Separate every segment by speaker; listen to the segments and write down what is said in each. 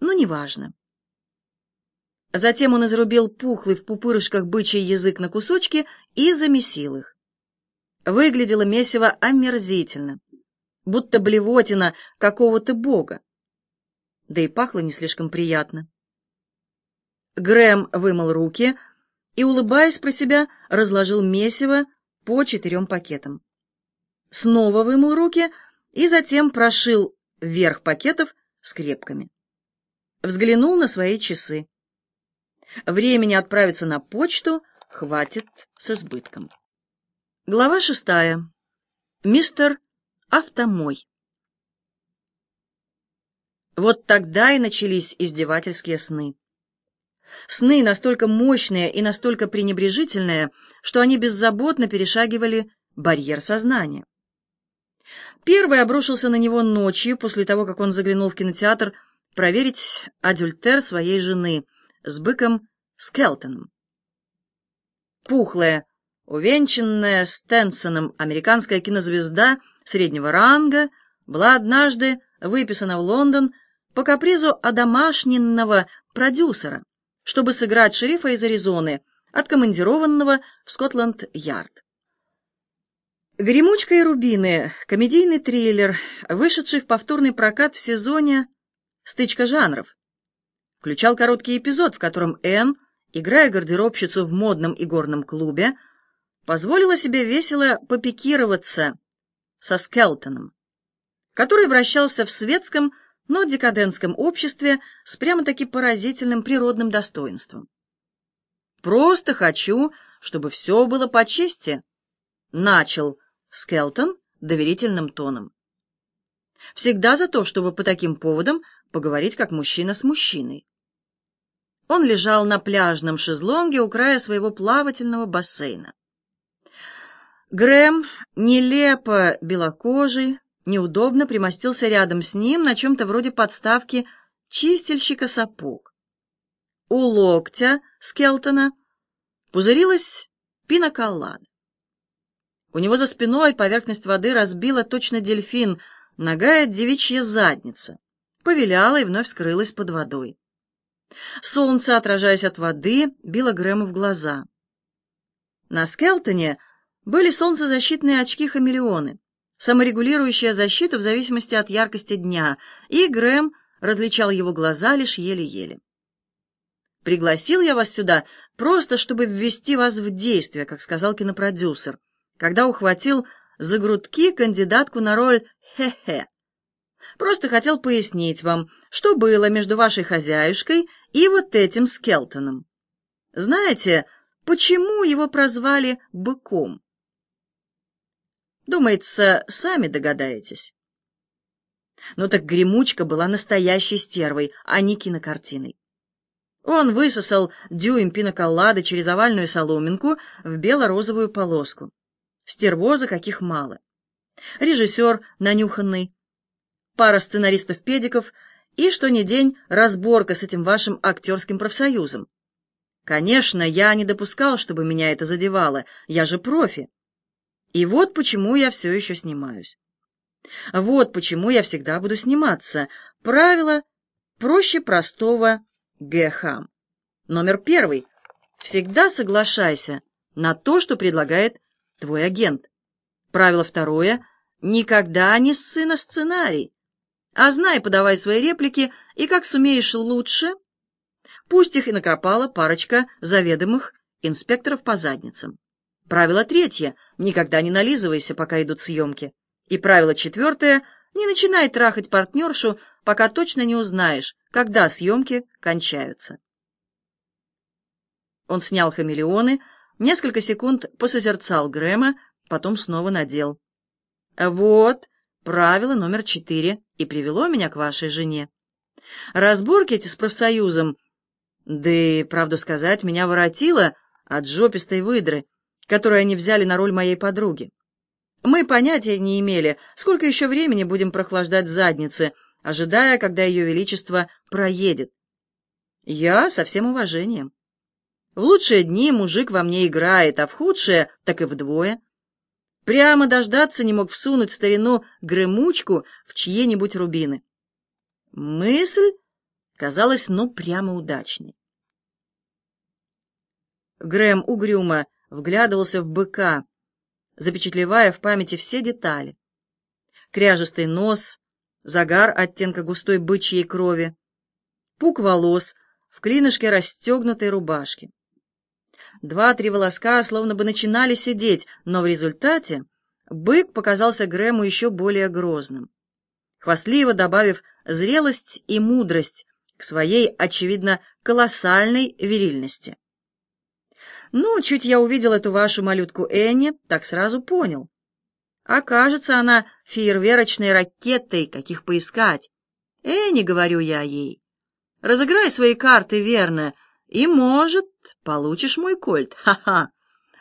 Speaker 1: но неважно. Затем он изрубил пухлый в пупырышках бычий язык на кусочки и замесил их. Выглядело месиво омерзительно, будто блевотина какого-то бога. Да и пахло не слишком приятно. Грэм вымыл руки и, улыбаясь про себя, разложил месиво по четырем пакетам. Снова вымыл руки и затем прошил верх пакетов скрепками. Взглянул на свои часы. Времени отправиться на почту хватит с избытком. Глава шестая. Мистер Автомой. Вот тогда и начались издевательские сны. Сны настолько мощные и настолько пренебрежительные, что они беззаботно перешагивали барьер сознания. Первый обрушился на него ночью, после того, как он заглянул в кинотеатр проверить адюльтер своей жены с быком Скелтоном. Пухлая, увенчанная Стенсоном американская кинозвезда среднего ранга была однажды выписана в Лондон по капризу одомашненного продюсера, чтобы сыграть шерифа из Аризоны, откомандированного в Скотланд-Ярд. «Гремучка и рубины» — комедийный триллер, вышедший в повторный прокат в сезоне «Стычка жанров». Включал короткий эпизод, в котором Энн, играя гардеробщицу в модном игорном клубе, позволила себе весело попикироваться со Скелтоном, который вращался в светском, но декадентском обществе с прямо-таки поразительным природным достоинством. «Просто хочу, чтобы все было по чести», — начал Скелтон доверительным тоном. «Всегда за то, чтобы по таким поводам поговорить как мужчина с мужчиной». Он лежал на пляжном шезлонге у края своего плавательного бассейна. Грэм, нелепо белокожий, неудобно примостился рядом с ним на чем-то вроде подставки чистильщика сапог. У локтя Скелтона пузырилась пиноколлада. У него за спиной поверхность воды разбила точно дельфин, ногая девичья задница, повиляла и вновь скрылась под водой. Солнце, отражаясь от воды, било Грэму в глаза. На Скелтоне были солнцезащитные очки-хамелеоны, саморегулирующая защита в зависимости от яркости дня, и Грэм различал его глаза лишь еле-еле. «Пригласил я вас сюда просто, чтобы ввести вас в действие», как сказал кинопродюсер, когда ухватил за грудки кандидатку на роль «Хе-хе». Просто хотел пояснить вам, что было между вашей хозяюшкой и вот этим Скелтоном. Знаете, почему его прозвали «быком»? Думается, сами догадаетесь. Но так гремучка была настоящей стервой, а не кинокартиной. Он высосал дюйм пиноколлады через овальную соломинку в бело-розовую полоску. Стервоза каких мало. Режиссер нанюханный, пара сценаристов-педиков и, что ни день, разборка с этим вашим актерским профсоюзом. Конечно, я не допускал, чтобы меня это задевало, я же профи. И вот почему я все еще снимаюсь. Вот почему я всегда буду сниматься. Правило проще простого ГХ. Номер первый. Всегда соглашайся на то, что предлагает твой агент. Правило второе. Никогда не ссы на сценарий. А знай, подавай свои реплики, и как сумеешь лучше, пусть их и накопала парочка заведомых инспекторов по задницам. Правило третье — никогда не нализывайся, пока идут съемки. И правило четвертое — не начинай трахать партнершу, пока точно не узнаешь, когда съемки кончаются. Он снял хамелеоны, несколько секунд посозерцал Грэма, потом снова надел. «Вот, правило номер четыре, и привело меня к вашей жене. Разборки эти с профсоюзом, да и, правду сказать, меня воротило от жопистой выдры, которую они взяли на роль моей подруги. Мы понятия не имели, сколько еще времени будем прохлаждать задницы, ожидая, когда ее величество проедет. Я со всем уважением. В лучшие дни мужик во мне играет, а в худшие так и вдвое. Прямо дождаться не мог всунуть старину гремучку в чьи-нибудь рубины. Мысль казалась ну прямо удачной. Грэм угрюмо вглядывался в быка, запечатлевая в памяти все детали. Кряжестый нос, загар оттенка густой бычьей крови, пук волос в клинышке расстегнутой рубашки. Два-три волоска словно бы начинали сидеть, но в результате бык показался Грэму еще более грозным, хвастливо добавив зрелость и мудрость к своей, очевидно, колоссальной верильности. Ну, чуть я увидел эту вашу малютку Энни, так сразу понял. Окажется она фейерверочной ракетой, каких поискать. Энни, говорю я ей, разыграй свои карты верно, и, может, получишь мой кольт. Ха-ха.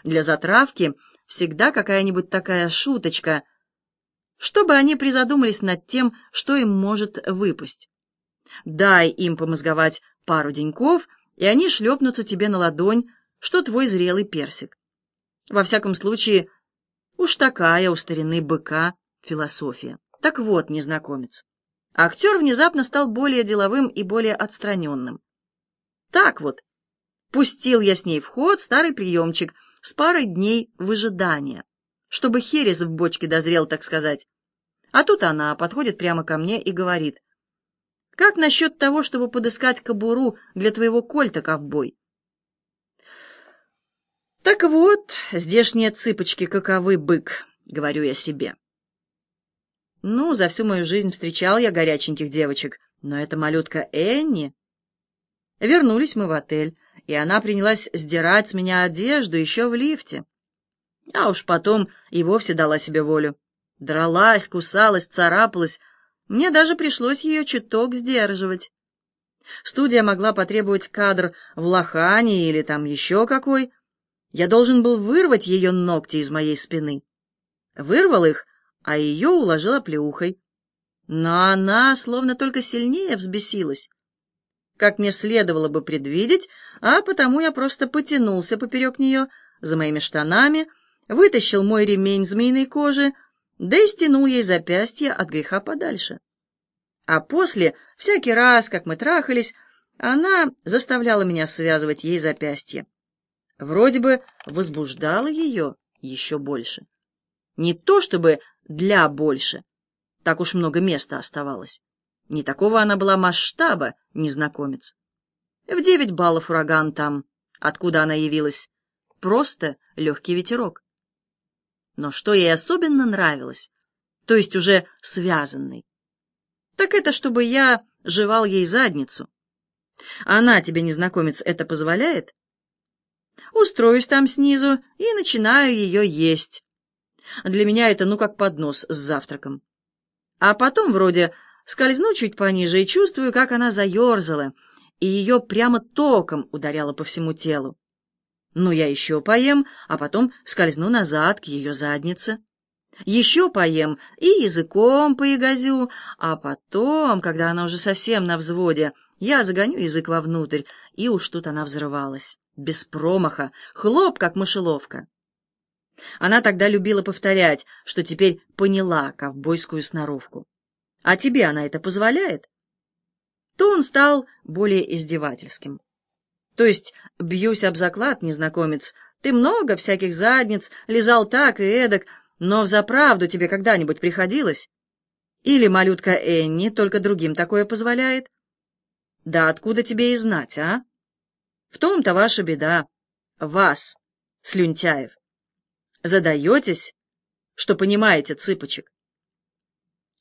Speaker 1: Для затравки всегда какая-нибудь такая шуточка, чтобы они призадумались над тем, что им может выпасть. Дай им помозговать пару деньков, и они шлепнутся тебе на ладонь, что твой зрелый персик. Во всяком случае, уж такая у старины быка философия. Так вот, незнакомец. Актер внезапно стал более деловым и более отстраненным. Так вот, пустил я с ней в ход старый приемчик с парой дней выжидания, чтобы херес в бочке дозрел, так сказать. А тут она подходит прямо ко мне и говорит, «Как насчет того, чтобы подыскать кобуру для твоего кольта, ковбой?» Так вот, здешние цыпочки каковы, бык, говорю я себе. Ну, за всю мою жизнь встречал я горяченьких девочек, но эта малютка Энни... Вернулись мы в отель, и она принялась сдирать с меня одежду еще в лифте. А уж потом и вовсе дала себе волю. Дралась, кусалась, царапалась. Мне даже пришлось ее чуток сдерживать. Студия могла потребовать кадр в лохане или там еще какой, я должен был вырвать ее ногти из моей спины. Вырвал их, а ее уложила плеухой. Но она словно только сильнее взбесилась. Как мне следовало бы предвидеть, а потому я просто потянулся поперек нее, за моими штанами, вытащил мой ремень змеиной кожи, да и стянул ей запястье от греха подальше. А после, всякий раз, как мы трахались, она заставляла меня связывать ей запястье вроде бы возбуждало ее еще больше. Не то чтобы для больше, так уж много места оставалось. Не такого она была масштаба, незнакомец. В девять баллов ураган там, откуда она явилась. Просто легкий ветерок. Но что ей особенно нравилось, то есть уже связанный, так это чтобы я жевал ей задницу. Она тебе, незнакомец, это позволяет? Устроюсь там снизу и начинаю ее есть. Для меня это ну как поднос с завтраком. А потом вроде скользну чуть пониже и чувствую, как она заерзала, и ее прямо током ударяло по всему телу. Ну, я еще поем, а потом скользну назад к ее заднице. Еще поем и языком поягозю, а потом, когда она уже совсем на взводе, я загоню язык вовнутрь, и уж тут она взрывалась. Без промаха, хлоп, как мышеловка. Она тогда любила повторять, что теперь поняла ковбойскую сноровку. А тебе она это позволяет? То он стал более издевательским. То есть, бьюсь об заклад, незнакомец, ты много всяких задниц, лизал так и эдак, но взаправду тебе когда-нибудь приходилось? Или малютка Энни только другим такое позволяет? Да откуда тебе и знать, а? В том-то ваша беда. Вас, Слюнтяев. Задаетесь, что понимаете цыпочек.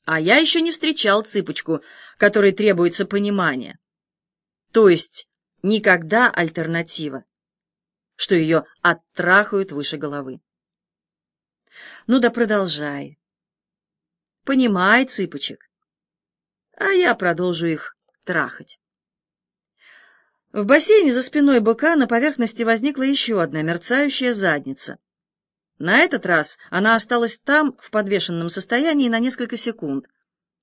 Speaker 1: А я еще не встречал цыпочку, которой требуется понимание. То есть никогда альтернатива, что ее оттрахают выше головы. Ну да продолжай. Понимай, цыпочек. А я продолжу их трахать. В бассейне за спиной быка на поверхности возникла еще одна мерцающая задница. На этот раз она осталась там в подвешенном состоянии на несколько секунд,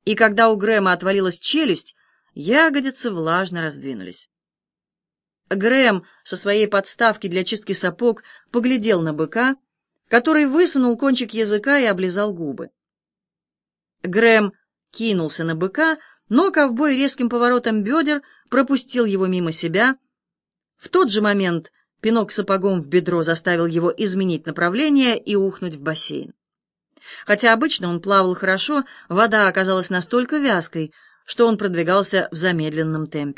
Speaker 1: и когда у Грэма отвалилась челюсть, ягодицы влажно раздвинулись. Грэм со своей подставки для чистки сапог поглядел на быка, который высунул кончик языка и облизал губы. Грэм кинулся на быка, но ковбой резким поворотом бедер пропустил его мимо себя. В тот же момент пинок сапогом в бедро заставил его изменить направление и ухнуть в бассейн. Хотя обычно он плавал хорошо, вода оказалась настолько вязкой, что он продвигался в замедленном темпе.